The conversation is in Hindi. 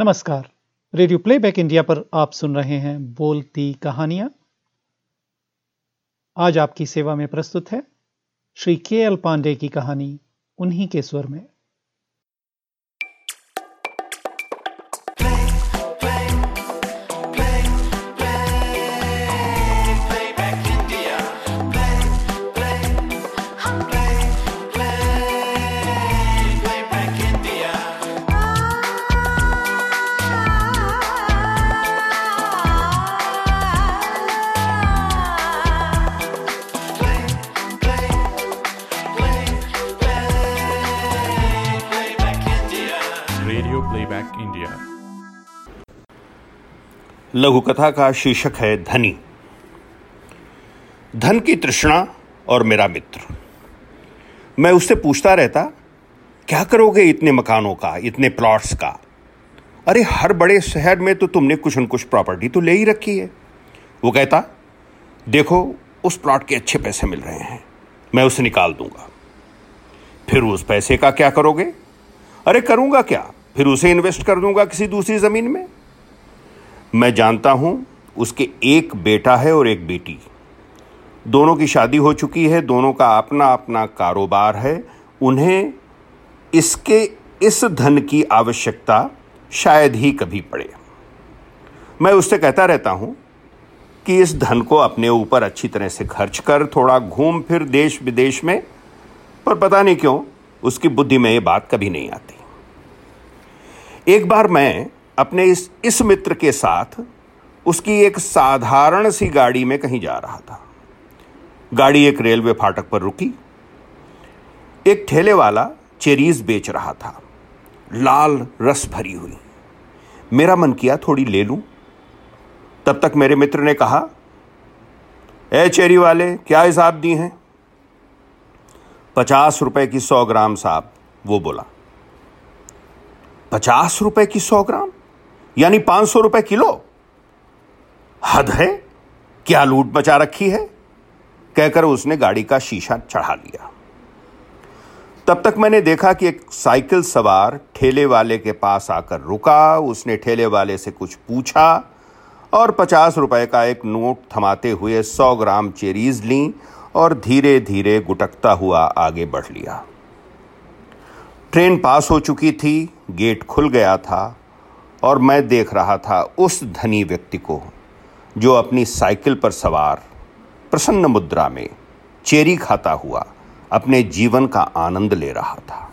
नमस्कार। रेडियो प्लेबैक इंडिया पर आप सुन रहे हैं बोलती कहानियाँ। आज आपकी सेवा में प्रस्तुत है श्री के एल पांडे की कहानी, उन्हीं के स्वर में। रेडियो प्लेबैक इंडिया लघु कथा का शीर्षक है धनी। धन की तृष्णा और मेरा मित्र। मैं उससे पूछता रहता, क्या करोगे इतने मकानों का, इतने प्लॉट्स का? अरे, हर बड़े शहर में तो तुमने कुछ न कुछ प्रॉपर्टी तो ले ही रखी है। वो कहता, देखो, उस प्लॉट के अच्छे पैसे मिल रहे हैं, मैं उसे निकाल दूँगा। फिर उस पैसे का क्या करोगे? अरे, करूँगा क्या? फिर उसे इन्वेस्ट कर दूँगा किसी दूसरी ज़मीन में? मैं जानता हूँ उसके एक बेटा है और एक बेटी। दोनों की शादी हो चुकी है, दोनों का अपना अपना कारोबार है। उन्हें इसके इस धन की आवश्यकता शायद ही कभी पड़े। मैं उससे कहता रहता हूँ कि इस धन को अपने ऊपर अच्छी तरह से खर्च कर, थोड़ा घूम फिर देश विदेश में। पर पता नहीं क्यों, उसकी बुद्धि में ये बात कभी नहीं आती। एक बार मैं अपने इस इस मित्र के साथ उसकी एक साधारण सी गाड़ी में कहीं जा रहा था। गाड़ी एक रेलवे फाटक पर रुकी। एक ठेले वाला चेरीज बेच रहा था। लाल रस भरी हुई। मेरा मन किया थोड़ी ले लूँ। तब तक मेरे मित्र ने कहा, ए चेरी वाले, क्या हिसाब दी हैं? पचास रुपए की सौ ग्राम साहब, वो बोला पचास रुपए की सौ ग्राम, यानी पाँच सौ रुपए किलो। हद है, क्या लूट बचा रखी है? कहकर उसने गाड़ी का शीशा चढ़ा लिया। तब तक मैंने देखा कि एक साइकिल सवार ठेले वाले के पास आकर रुका, उसने ठेले वाले से कुछ पूछा और पचास रुपए का एक नोट थमाते हुए सौ ग्राम चेरीज ली और धीरे धीरे गुटकता हुआ आगे बढ़ लिया। ट्रेन पास हो चुकी थी, गेट खुल गया था और मैं देख रहा था उस धनी व्यक्ति को जो अपनी साइकिल पर सवार, प्रसन्न मुद्रा में चेरी खाता हुआ अपने जीवन का आनंद ले रहा था।